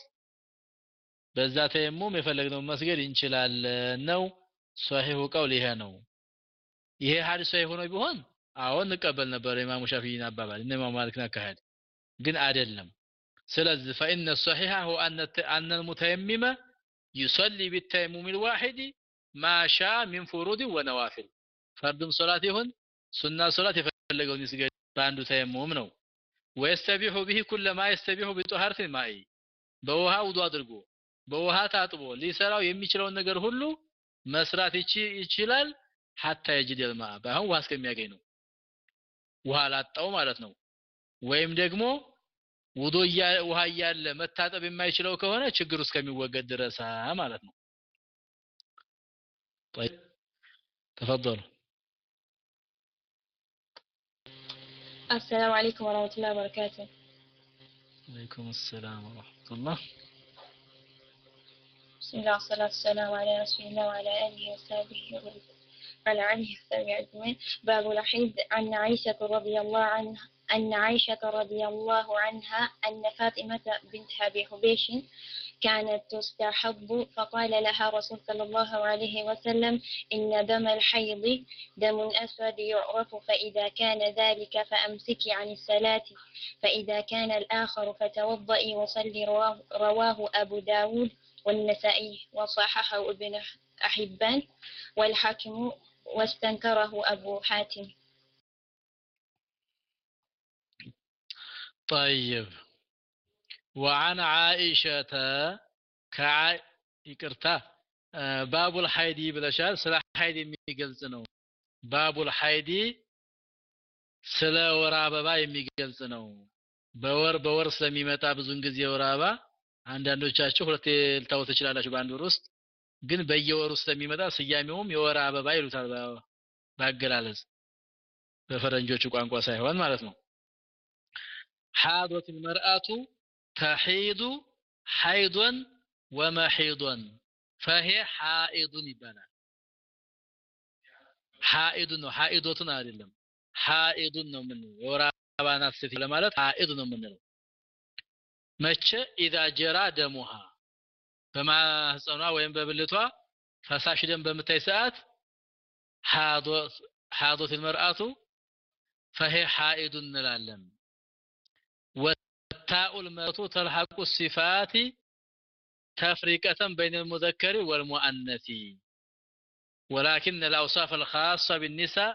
በዛ ተየሙም የፈለግነውን መስገድ እንችላለን ነው ሷሂሁ ቀውል ይሄ ነው ይሄ ሐዲስ ሷሂህ ሆኖ ቢሆን አዎ እንቀበል ነበር ኢማሙ ሻፊዒን አባባል እነ ኢማሙ ማሊክን አካሄድ ግን አይደለም ስለዚህ فإن الصحيح هو أن أن المتيمم يصلي بالتيمم الواحد ما شاء من فروض ونوافل። ፈርድም ሶላት ይሁን ሱና ሶላት የፈለገውን ይስገድ። በአንዱ ተየሙም ነው። ويستبيح به كل ما يستبيح بطهارة الماء በውሃ ውዱ አድርጎ በውሃ ታጥቦ ሊሰራው የሚችለውን ነገር ሁሉ መስራት ይችላል። ሐታ የጅድ ልማ ባሁን ውሃ እስከሚያገኝ ነው። ውሃ ላጣው ማለት ነው። ወይም ደግሞ ውዶ ውሃ እያለ መታጠብ የማይችለው ከሆነ ችግር እስከሚወገድ ድረሳ ማለት ነው። طيب تفضلوا السلام عليكم ورحمة الله وبركاته. عليكم السلام ورحمة الله. بسم الله والصلاة والسلام على رسول الله وعلى آله وصحبه وعلى آله وصحبه أجمعين. باب الحيض عن عائشة رضي الله عنها أن عائشة رضي الله عنها أن فاطمة بنت أبي حبيش كانت تستحض. فقال لها رسول صلى الله عليه وسلم إن دم الحيض دم أسود يعرف فإذا كان ذلك فأمسكي عن الصلاة. فإذا كان الآخر فتوضئي وصلي رواه, رواه أبو داود والنسائي وصححه ابن أحبان والحاكم واستنكره أبو حاتم. طيب. وعن عائشة كع ይቅርታ ባቡል ሐይዲ ብለሻል ስለ ሐይድ የሚገልጽ ነው ባቡል ሐይዲ ስለ ወር አበባ የሚገልጽ ነው በወር በወር ስለሚመጣ ብዙን ጊዜ ወር አበባ አንዳንዶቻችሁ ሁለቴ ልታወት ትችላላችሁ በአንድ ወር ውስጥ ግን በየወሩ ስለሚመጣ ስያሜውም የወር አበባ ይሉታል ባገላለጽ በፈረንጆቹ ቋንቋ ሳይሆን ማለት ነው حاضت المرأة تحيض حيضا ومحيضا فهي حائض بنا. حائض ነው حائضቱን حائض من ነው بنا ستي لمالت حائض من ምን ነው اذا جرى دمها وين ወይም በብልቷ ፈሳሽ ደም በምታይ ሰዓት حاضت المرأة فهي حائض እንላለን። والتاء المرأة تلحق الصفات تفرقة بين المذكر والمؤنث ولكن الأوصاف الخاصة بالنساء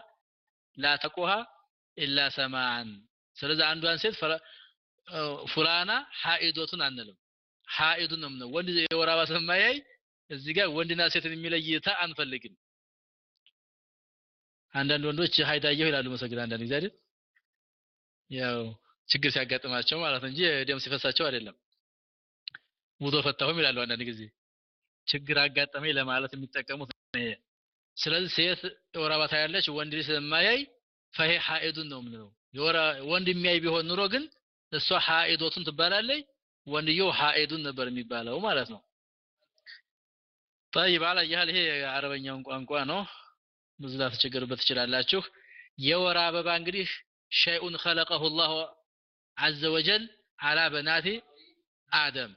لا تقوها إلا سماعا ስለዚህ አንዷን ሴት ፉላና ሐኢዶቱን አንልም ሐኢዱ ነው ነው ወንድ የወር አበባ ስለማያይ እዚህ ጋር ወንድና ሴትን የሚለይታ አንፈልግም አንዳንድ ወንዶች ሀይዳየሁ ይላሉ መሰግድ አንዳንድ ጊዜ አይደል ያው ችግር ሲያጋጥማቸው ማለት እንጂ ደም ሲፈሳቸው አይደለም ውዶ ፈታሁም ይላሉ አንዳንድ ጊዜ ችግር አጋጠመኝ ለማለት የሚጠቀሙት ይሄ ስለዚህ ሴት የወር አበባ ታያለች ወንድ ልጅ ስለማያይ ፈሄ ሐኢዱን ነው የምንለው ወንድ የሚያይ ቢሆን ኑሮ ግን እሷ ሐኢዶቱን ትባላለች ወንድየው ሐኢዱን ነበር የሚባለው ማለት ነው طيب على ይህል ይሄ የአረበኛውን ቋንቋ ነው ብዙ ላትቸገሩበት ትችላላችሁ የወር አበባ እንግዲህ ሸይኡን خلقه الله عز وجل على بنات አደም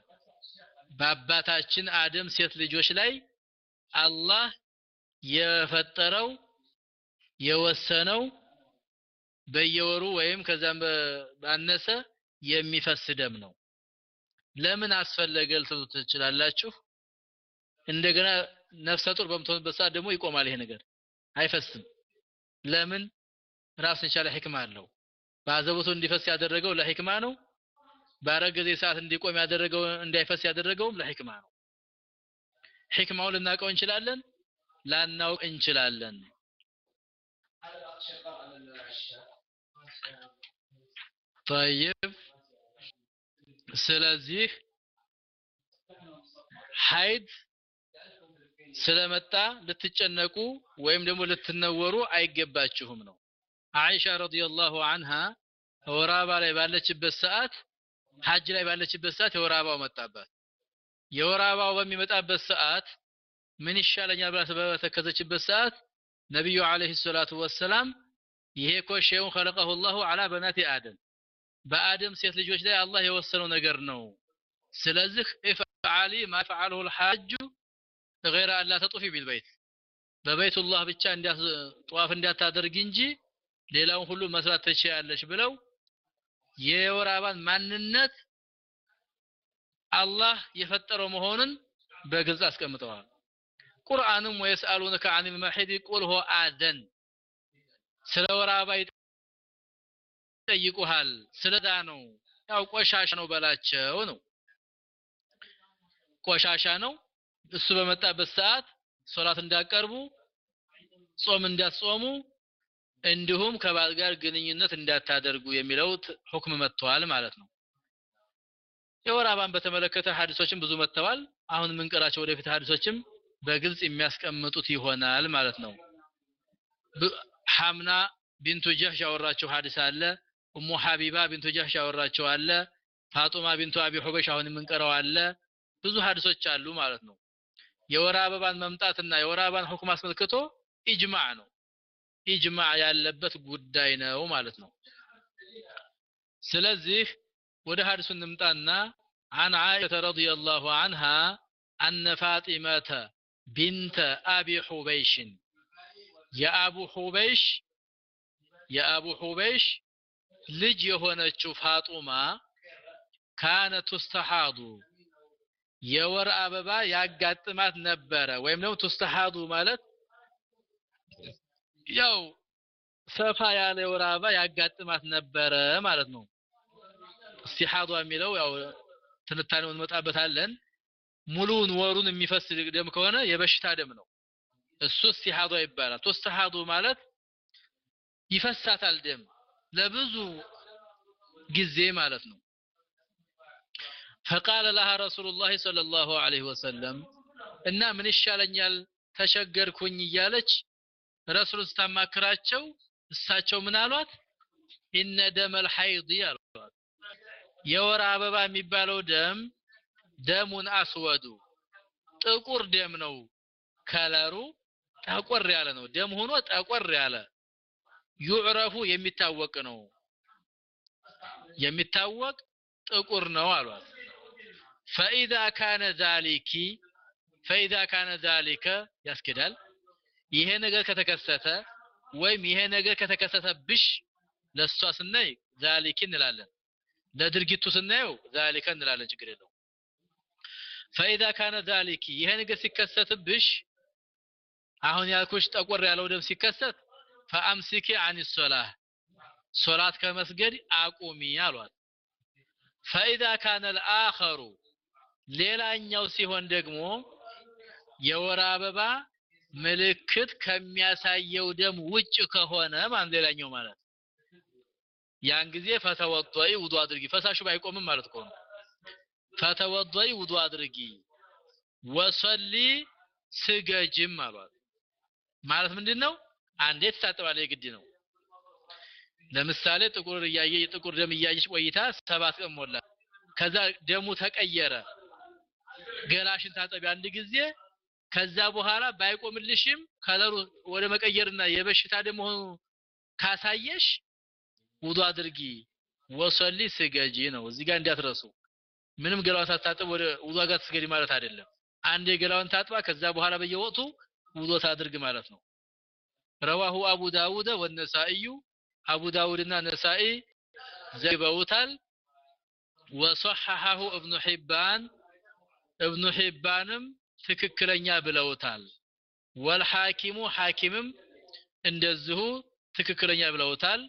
በአባታችን አደም ሴት ልጆች ላይ አላህ የፈጠረው የወሰነው በየወሩ ወይም ከዛም ባነሰ የሚፈስ ደም ነው ለምን አስፈለገ ልትሉ ትችላላችሁ እንደገና ነፍሰ ጡር በምትሆንበት ሰዓት ደግሞ ይቆማል ይሄ ነገር አይፈስም ለምን ራሱን የቻለ ህክማ አለው በአዘቦቱ እንዲፈስ ያደረገው ለህክማ ነው ባረገዜ ሰዓት እንዲቆም ያደረገው እንዳይፈስ ያደረገውም ለህክማ ነው ህክማው ልናውቀው እንችላለን ላናውቅ እንችላለን طيب ስለዚህ ሀይድ ስለመጣ ልትጨነቁ ወይም ደግሞ ልትነወሩ አይገባችሁም ነው አይሻ ረዲየላሁ ዐንሃ ወር አበባ ላይ ባለችበት ሰዓት ሐጅ ላይ ባለችበት ሰዓት የወር አበባው መጣባት የወር አበባው በሚመጣበት ሰዓት ምን ይሻለኛል ብላ በተከዘችበት ሰዓት ነብዩ አለይሂ ሰላቱ ወሰላም ይሄ እኮ ሸይኡን خلقه الله على بنات آدم በአደም ሴት ልጆች ላይ አላህ የወሰነው ነገር ነው ስለዚህ ኢፍዓሊ ማ ፈዓለሁ الحاج غير አላ ተጡፊ ቢልበይት በበይቱላህ ብቻ እንዲያስ ጧፍ እንዲያታደርግ እንጂ ሌላውን ሁሉ መስራት ትችያለሽ ብለው የወር አበባን ማንነት አላህ የፈጠረው መሆኑን በግልጽ አስቀምጠዋል። ቁርአንም ወይስአሉነከ አኒል መሒድ ቁል ሆ አደን ስለ ወር አበባ ይጠይቁሃል ስለዳ ነው። ያው ቆሻሻ ነው በላቸው ነው። ቆሻሻ ነው። እሱ በመጣበት ሰዓት ሶላት እንዳቀርቡ ጾም እንዳትጾሙ እንዲሁም ከባል ጋር ግንኙነት እንዳታደርጉ የሚለው ሁክም መጥተዋል ማለት ነው። የወር አበባን በተመለከተ ሐዲሶችም ብዙ መጥተዋል። አሁን የምንቀራቸው ወደፊት ሐዲሶችም በግልጽ የሚያስቀምጡት ይሆናል ማለት ነው። ሐምና ቢንቱ ጀህሽ ያወራቸው ሐዲስ አለ። ኡሙ ሐቢባ ቢንቱ ጀህሽ ያወራቸው አለ። ፋጡማ ቢንቱ አቢ ሁበሽ አሁን የምንቀረው አለ። ብዙ ሐዲሶች አሉ ማለት ነው። የወር አበባን መምጣትና የወር አበባን حكم አስመልክቶ إجماع ነው ኢጅማዕ ያለበት ጉዳይ ነው ማለት ነው ስለዚህ ወደ ሐዲሱ እንምጣና عن عائشة رضي الله عنها أن فاطمة بنت أبي حبيش يا أبو حبيش يا أبو حبيش ልጅ የሆነችው ፋጡማ ካነ ቱስተሃዱ የወር አበባ ያጋጥማት ነበረ ወይም ደግሞ ቱስተሃዱ ማለት ያው ሰፋ ያለ የወር አበባ ያጋጥማት ነበረ ማለት ነው። እስቲሓዷ የሚለው ያው ትንታኔው እንመጣበታለን። ሙሉውን ወሩን የሚፈስ ደም ከሆነ የበሽታ ደም ነው። እሱ እስቲሓዷ ይባላል። ተስተሓዱ ማለት ይፈሳታል ደም ለብዙ ጊዜ ማለት ነው። ፈቃለ ለሃ ረሱሉላህ ሰለላሁ ዐለይሂ ወሰለም እና ምን ይሻለኛል ተቸገርኩኝ እያለች ረሱሉን ስታማክራቸው እሳቸው ምን አሏት? ኢነ ደመል ሐይድ አሏት። የወር አበባ የሚባለው ደም ደሙን አስወዱ። ጥቁር ደም ነው ከለሩ። ጠቆር ያለ ነው። ደም ሆኖ ጠቆር ያለ ዩዕረፉ የሚታወቅ ነው። የሚታወቅ ጥቁር ነው አሏት። ፈኢዛ ካነ ዛሊኪ ፈኢዛ ካነ ዛሊከ ያስኬዳል ይሄ ነገር ከተከሰተ ወይም ይሄ ነገር ከተከሰተብሽ ለሷ ስናይ ዛሊኪ እንላለን። ለድርጊቱ ስናየው ዛሊከ እንላለን ችግር የለው ፈኢዛ ካነ ዛሊኪ ይሄ ነገር ሲከሰትብሽ አሁን ያልኩሽ ጠቆር ያለው ደም ሲከሰት ፈአምሲኪ አን ሶላህ ሶላት ከመስገድ አቁሚ አሏት ፈኢዛ ካነ አልአኸሩ ሌላኛው ሲሆን ደግሞ የወር አበባ ምልክት ከሚያሳየው ደም ውጭ ከሆነ ማን ሌላኛው ማለት። ያን ጊዜ ፈተወضይ ውዱ አድርጊ። ፈሳሹ ባይቆምም ማለት ነው። ፈተወضይ ውዱ አድርጊ። ወሰሊ ስገጅም አሏት። ማለት ምንድነው? አንዴ ትታጠባለች የግድ ነው። ለምሳሌ ጥቁር እያየ ጥቁር ደም እያየች ቆይታ ሰባት ቀን ሞላ ከዛ ደሙ ተቀየረ። ገላሽን ታጠቢ። አንድ ጊዜ ከዛ በኋላ ባይቆምልሽም ከለሩ ወደ መቀየርና የበሽታ ደም መሆኑ ካሳየሽ ውዱ አድርጊ ወሰሊ ስገጂ ነው። እዚህ ጋር እንዳትረሱ። ምንም ገላዋን ሳታጥብ ወደ ውዱ ጋር ትስገዲ ማለት አይደለም። አንዴ ገላዋን ታጥባ ከዛ በኋላ በየወቅቱ ውዱ ታድርግ ማለት ነው። ረዋሁ አቡ ዳውድ ወነሳኢዩ አቡ ዳውድና ነሳኢ ዘግበውታል። ወሰሐሐሁ እብኑ ሒባን እብኑ ሒባንም ትክክለኛ ብለውታል ወልሐኪሙ ሐኪምም እንደዚሁ ትክክለኛ ብለውታል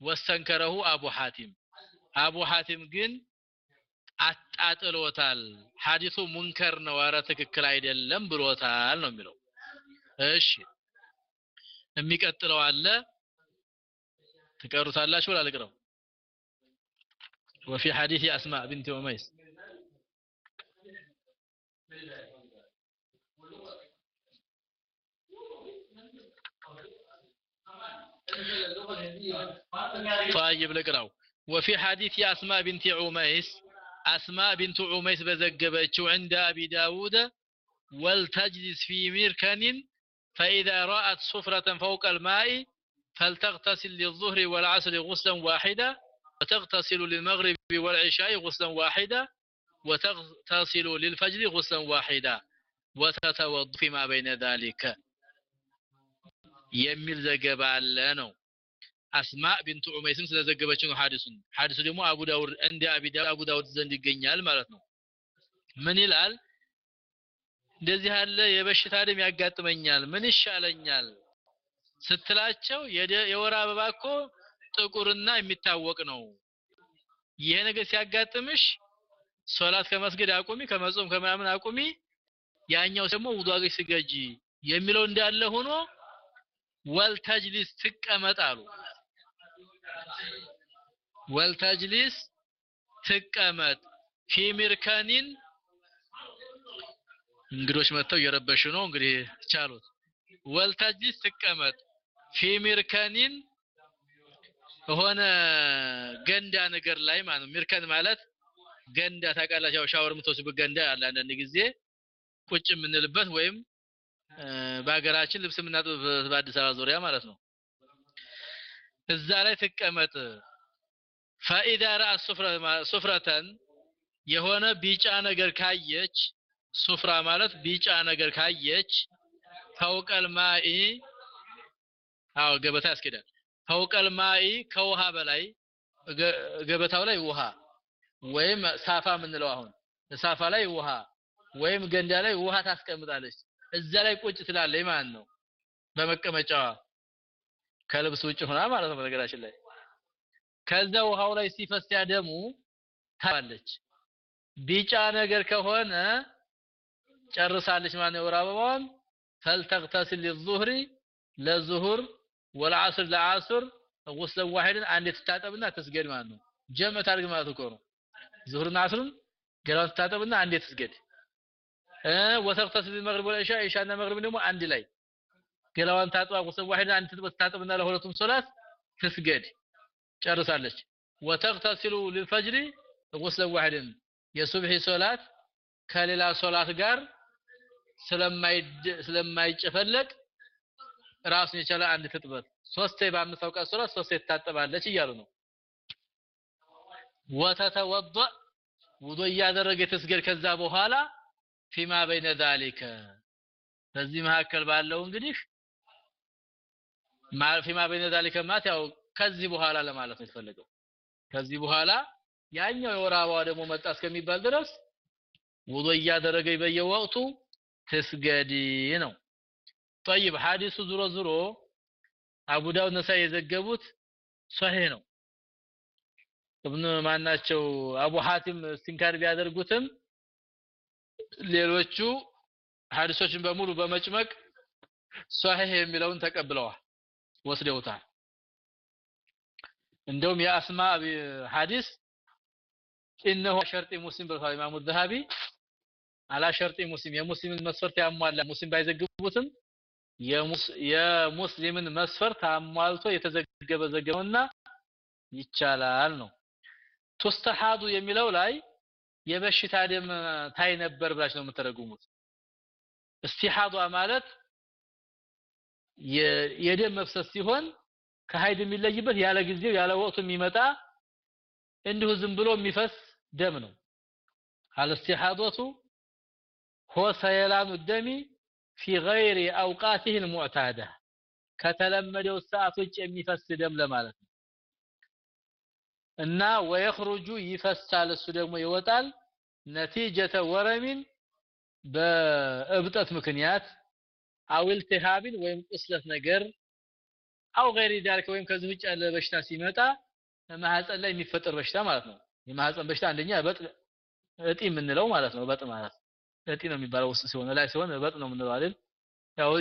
ወስተንከረሁ አቡ ሐቲም አቡ ሐቲም ግን አጣጥሎታል ሐዲሱ ሙንከር ነው ኧረ ትክክል አይደለም ብሎታል ነው የሚለው እሺ የሚቀጥለው አለ ትቀሩታላችሁ ወላ ልቅረው وفي حديث أسماء بنت أميس طيب لقراو وفي حديث أسماء بنت عميس. أسماء بنت عميس بزقبتشو عند أبي داود ولتجلس في مركن فإذا رأت صفرة فوق الماء فلتغتسل للظهر والعصر غسلا واحدا وتغتسل للمغرب والعشاء غسلا واحدا وتغتسل للفجر غسلا واحدا وتتوضأ فيما بين ذلك. የሚል ዘገባ አለ ነው። አስማ ቢንቱ ዑመይስም ስለዘገበችው ነው ሐዲሱን። ሐዲሱ ደግሞ አቡ ዳውድ እንደ አቡ ዳውድ ዘንድ ይገኛል ማለት ነው። ምን ይላል? እንደዚህ ያለ የበሽታ ደም ያጋጥመኛል ምን ይሻለኛል ስትላቸው የወር አበባ እኮ ጥቁርና የሚታወቅ ነው። ይሄ ነገር ሲያጋጥምሽ ሶላት ከመስገድ አቁሚ ከመጾም ከምናምን አቁሚ ያኛው ደግሞ ውዱ አገሽ ስገጂ የሚለው እንዳለ ሆኖ ወልተጅሊስ ትቀመጥ አሉ። ወልተጅሊስ ትቀመጥ። ፊ እንግዶች መጥተው እየረበሹ ነው እንግዲህ ቻሉት። ወልተጅሊስ ትቀመጥ። ፊ ሆነ ገንዳ ነገር ላይ ማለት ሚርከን ማለት ገንዳ ታውቃላችሁ ሻወር የምትወስዱበት ገንዳ አለ አንዳንድ ጊዜ ቁጭ የምንልበት ወይም በሀገራችን ልብስ የምናጥብበት በአዲስ አበባ ዙሪያ ማለት ነው። እዛ ላይ ትቀመጥ። ፈኢዛ ረአት ሱፍረተን የሆነ ቢጫ ነገር ካየች ሱፍራ ማለት ቢጫ ነገር ካየች ፈውቀል ማኢ አዎ ገበታ ያስኬዳል። ፈውቀል ማኢ ከውሃ በላይ ገበታው ላይ ውሃ ወይም ሳፋ የምንለው አሁን ሳፋ ላይ ውሃ ወይም ገንዳ ላይ ውሃ ታስቀምጣለች እዛ ላይ ቁጭ ትላለች ማለት ነው በመቀመጫዋ ከልብስ ውጭ ሆና ማለት ነው ነገራችን ላይ። ከዛ ውሃው ላይ ሲፈስ ያደሙ ታለች ቢጫ ነገር ከሆነ ጨርሳለች ማለት ነው ወራባዋን ፈልተግተስል ለዙህሪ ለዙሁር ወልዓስር ለዓስር ወስለ ዋሂድን አንዴ ትታጠብና ትስገድ ማለት ነው ጀመት አድርግ ማለት እኮ ነው። ዙሁርና ዓስርን ገላውን ትታጠብና አንዴ ትስገድ። ወተቅተስ ቢመግሪብ ወልኢሻ ኢሻና መግሪብ ደግሞ አንድ ላይ። ገላዋን ታጥባ ቁስል ዋሂድ አንድ ትጥብና ለሁለቱም ሶላት ትስገድ። ጨርሳለች። ወተቅተሲሉ ሊልፈጅሪ ቁስል ዋሂድን። የሱብሂ ሶላት ከሌላ ሶላት ጋር ስለማይጨፈለቅ ራሱን የቻለ አንድ ትጥበት። ሶስቴ በአምስት አውቃት ሶላት ሶስቴ ትታጠባለች እያሉ ነው። ወተተወضእ ውዱእ እያደረገ ትስገድ። ከዛ በኋላ ፊማ በይነ ዛሊከ በዚህ መካከል ባለው እንግዲህ ፊማ በይነ ዛሊከ ማለት ያው ከዚህ በኋላ ለማለት ነው የተፈለገው። ከዚህ በኋላ ያኛው የወር አበባ ደግሞ መጣ እስከሚባል ድረስ ውዱ እያደረገ በየወቅቱ ትስገዲ ነው። طيب ሀዲሱ ዙሮ ዙሮ አቡ ዳውድ ነሳይ የዘገቡት صحيح ነው። እብኑ ማናቸው አቡ ሀቲም استنكار ቢያደርጉትም ሌሎቹ ሐዲሶችን በሙሉ በመጭመቅ صحيح የሚለውን ተቀብለዋል ወስደውታል። እንደውም የአስማ ሐዲስ إنه شرط مسلم ብለዋል። ኢማሙ ዘሃቢ على شرط مسلم የሙስሊምን መስፈርት ያሟላ ሙስሊም ባይዘግቡትም የሙስሊምን መስፈርት አሟልቶ የተዘገበ ዘገበውና ይቻላል ነው። تستحاض የሚለው ላይ የበሽታ ደም ታይ ነበር ብላችሁ ነው የምትረጉሙት እስቲሐዷ ማለት የደም መፍሰስ ሲሆን ከሀይድ የሚለይበት ያለ ጊዜው ያለ ወቅቱ የሚመጣ እንዲሁ ዝም ብሎ የሚፈስ ደም ነው አልስቲሐዶቱ هو سيلان الدم في غير اوقاته المعتاده ከተለመደው ሰዓት ውጭ የሚፈስ ደም ለማለት ነው እና ወይخرጁ ይፈሳል እሱ ደግሞ ይወጣል። ነቲጀተ ወረሚን በእብጠት ምክንያት አው ኢልቲሃብን ወይም ቁስለት ነገር አው غير ذلك ወይም ከዚህ ውጭ ያለ በሽታ ሲመጣ ማህፀን ላይ የሚፈጠር በሽታ ማለት ነው። የማህፀን በሽታ አንደኛ እበጥ እጢ የምንለው ማለት ነው። እበጥ ማለት እጢ ነው የሚባለው ውስጥ ሲሆን ላይ ሲሆን እበጥ ነው የምንለው አይደል? ያው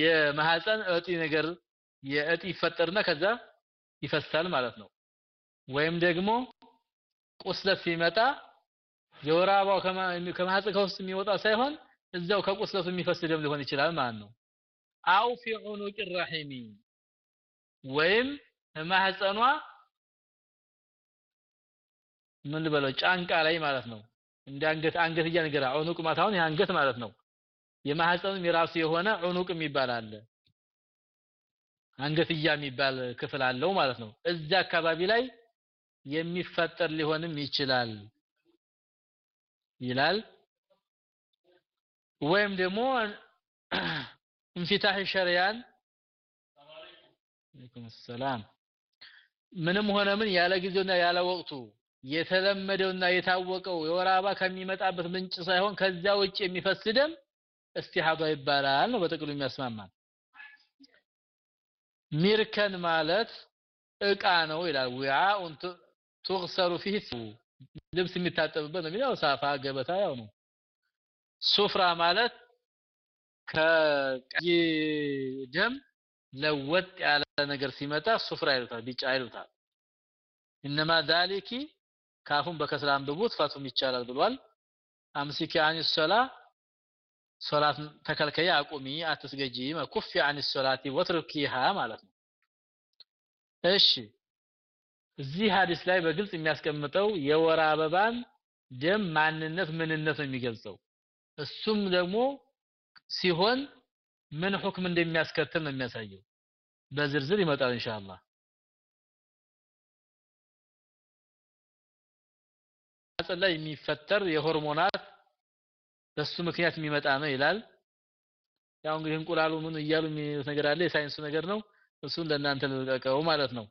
የማህፀን እጢ ነገር የእጢ ይፈጠርና ከዛ ይፈሳል ማለት ነው። ወይም ደግሞ ቁስለት ሲመጣ የወር አበባው ከማህፀን ከውስጥ የሚወጣ ሳይሆን እዛው ከቁስለቱ የሚፈስ ደም ሊሆን ይችላል ማለት ነው። አው ፊ ዑኑቅ ረሂሚ ወይም ማህፀኗ ምን ልበለው ጫንቃ ላይ ማለት ነው። እንደ አንገት አንገት እያንገራ ዑኑቅ ማለት አሁን የአንገት ማለት ነው። የማህፀኑም የራሱ የሆነ ዑኑቅ የሚባል አለ። አንገትያ የሚባል ክፍል አለው ማለት ነው። እዛ አካባቢ ላይ የሚፈጠር ሊሆንም ይችላል ይላል። ወይም ደግሞ እንፊታህ ሸሪያን አለይኩም ሰላም። ምንም ሆነ ምን ያለ ጊዜውና ያለ ወቅቱ የተለመደውና የታወቀው የወር አበባ ከሚመጣበት ምንጭ ሳይሆን ከዛ ውጭ የሚፈስ ደም እስቲሃዷ ይባላል ነው በጥቅሉ የሚያስማማን ሚርከን ማለት እቃ ነው ይላል። ዊዓኡን تغسل فيه ልብስ የሚታጠብበት ነው የሚለው ሳፋ ገበታ ያው ነው። ሱፍራ ማለት ከቀይ ደም ለወጥ ያለ ነገር ሲመጣ ሱፍራ ይሉታል ቢጫ ይሉታል። እነማ ذلك ካፉን በከስራ አንብቡት ፋቱም ይቻላል ብሏል። አምሲኪ አን ሶላ ሶላት ተከልከይ አቁሚ አትስገጂ ኩፍ አን ሶላቲ ወትርኪሃ ማለት ነው። እሺ እዚህ ሐዲስ ላይ በግልጽ የሚያስቀምጠው የወር አበባን ደም ማንነት ምንነት ነው የሚገልጸው። እሱም ደግሞ ሲሆን ምን ሁክም እንደሚያስከትል ነው የሚያሳየው። በዝርዝር ይመጣል ኢንሻአላህ። ማህፀን ላይ የሚፈጠር የሆርሞናት በሱ ምክንያት የሚመጣ ነው ይላል። ያው እንግዲህ እንቁላሉ ምን እያሉ የሚሉት ነገር አለ የሳይንሱ ነገር ነው። እሱን ለእናንተ ልቀቀው ማለት ነው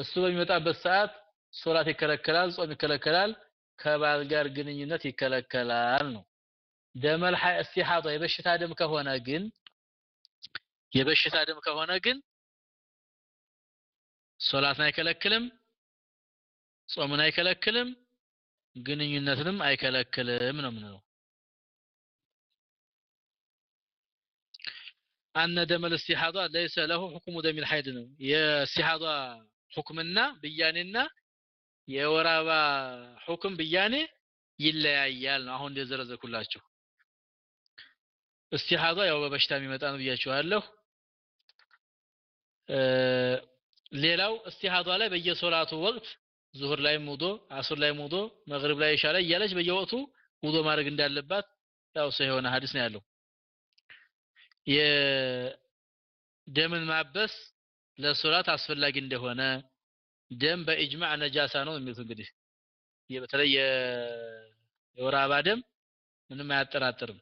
እሱ በሚመጣበት ሰዓት ሶላት ይከለከላል፣ ጾም ይከለከላል፣ ከባል ጋር ግንኙነት ይከለከላል ነው። ደመል እስቲሃጣ የበሽታ ደም ከሆነ ግን የበሽታ ደም ከሆነ ግን ሶላትን አይከለክልም፣ ጾምን አይከለክልም፣ ግንኙነትንም አይከለክልም ነው የምንለው። አነ ደመል እስቲሃዳ ለይሰ ለሁ ሁክሙ ደሚል ሐይድ ነው የእስቲሃዳ ሁክምና ብያኔና የወራባ ሁክም ብያኔ ይለያያል ነው አሁን እንደዘረዘርኩላችሁ እስቲሃዷ ያው በበሽታ የሚመጣ ነው ብያችኋለሁ። ሌላው እስቲሃዷ ላይ በየሶላቱ ወቅት ዙሁር ላይ ውዶ፣ አሱር ላይ ውዶ፣ መግሪብ ላይ ኢሻ እያለች በየወቅቱ ውዶ ማድረግ እንዳለባት ያው ሰው የሆነ ሀዲስ ነው ያለው። የደምን ማበስ ለሶላት አስፈላጊ እንደሆነ ደም በኢጅማዕ ነጃሳ ነው የሚሉት እንግዲህ በተለይ የወር አበባ ደም ምንም አያጠራጥርም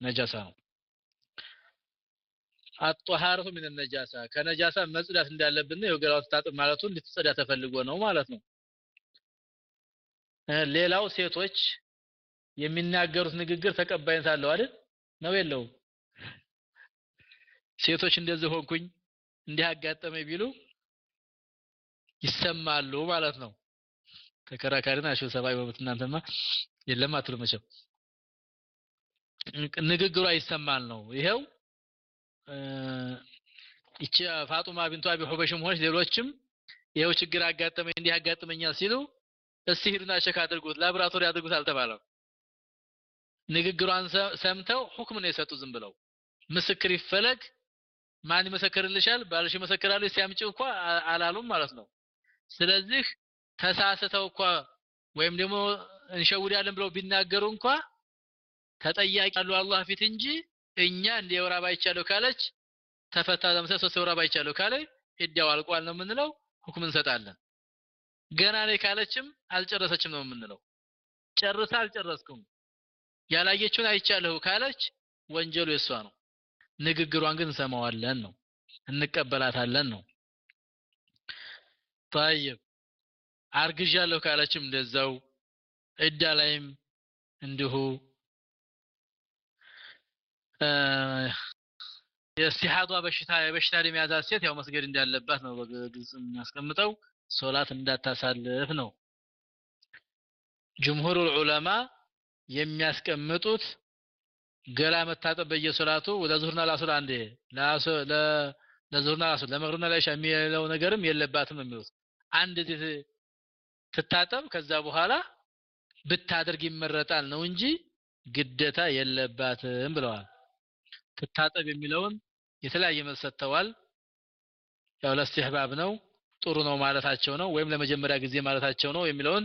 ነጃሳ ነው። አጧሃረቱ ምን ነጃሳ ከነጃሳ መጽዳት እንዳለብን ነው ተጣጥብ ማለቱ እንድትጸዳ ተፈልጎ ነው ማለት ነው። ሌላው ሴቶች የሚናገሩት ንግግር ተቀባይነት አለው አይደል? ነው የለውም? ሴቶች እንደዚህ ሆንኩኝ እንዲህ አጋጠመኝ ቢሉ ይሰማሉ ማለት ነው። ተከራካሪ ናቸው። ሰብአዊ መብት እናንተማ የለም አትሉ መቼም ንግግሯ ይሰማል ነው። ይሄው ይቺ ፋጡማ ቢንቱ አቢ ሁበሽም ሆነች ሌሎችም ይሄው ችግር አጋጠመኝ እንዲህ ያጋጥመኛል ሲሉ እስቲ ሂዱና ቸክ አድርጉት ላብራቶሪ አድርጉት አልተባለም። ንግግሯን ሰምተው ሁክም ነው የሰጡ ዝም ብለው ምስክር ይፈለግ ማን ይመሰክርልሻል? ባልሽ ይመሰክራሉ ሲያምጪ እንኳ አላሉም ማለት ነው። ስለዚህ ተሳስተው እንኳ ወይም ደግሞ እንሸውዳለን ብለው ቢናገሩ እንኳ ተጠያቂ ያሉ አላህ ፊት እንጂ እኛ እንደ የወር አበባ ካለች ተፈታ ለምሳሌ ሶስት የወር አበባ ካለ እዲያው አልቋል ነው የምንለው ሁክም እንሰጣለን። ገና ላይ ካለችም አልጨረሰችም ነው የምንለው። ጨርሳ አልጨረስኩም ያላየችውን አይቻለሁ ካለች ወንጀሉ የሷ ነው ንግግሯን ግን እንሰማዋለን ነው እንቀበላታለን ነው طيب አርግዣለሁ ካለችም እንደዛው እዳ ላይም እንዲሁ የኢስቲሃዷ በሽታ የበሽታ ደም የያዛት ሴት ያው መስገድ እንዳለባት ነው በግልጽ የሚያስቀምጠው ሶላት እንዳታሳልፍ ነው ጅምሁር ዑለማ የሚያስቀምጡት ገላ መታጠብ በየሶላቱ ለዙህርና ለአሱር አንዴ ለዙህርና ለአሱር ለመግሪብና ለኢሻ የሚለው ነገርም የለባትም የሚሉት አንድ ትታጠብ ከዛ በኋላ ብታደርግ ይመረጣል ነው እንጂ ግዴታ የለባትም ብለዋል። ትታጠብ የሚለውን የተለያየ መልስ ሰጥተዋል። ያው ለእስትህባብ ነው ጥሩ ነው ማለታቸው ነው ወይም ለመጀመሪያ ጊዜ ማለታቸው ነው የሚለውን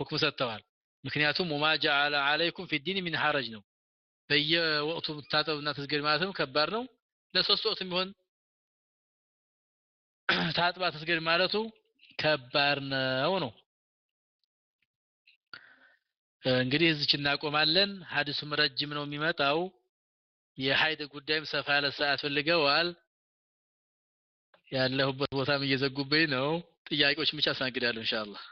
ሁክም ሰጥተዋል። ምክንያቱም ወማ ጀዐለ ዐለይኩም ፊ ዲን ሚን ሐረጅ ነው። በየወቅቱ ትታጠብና ትስገድ ማለትም ከባድ ነው። ለሶስት ወቅት የሚሆን ታጥባ ትስገድ ማለቱ ከባድ ነው ነው። እንግዲህ እዚች እናቆማለን። ሀዲሱም ረጅም ነው የሚመጣው። የሀይድ ጉዳይም ሰፋ ያለ ሰዓት ፈልገዋል። ያለሁበት ቦታም እየዘጉብኝ ነው። ጥያቄዎች ብቻ አስተናግዳለሁ ኢንሻአላህ።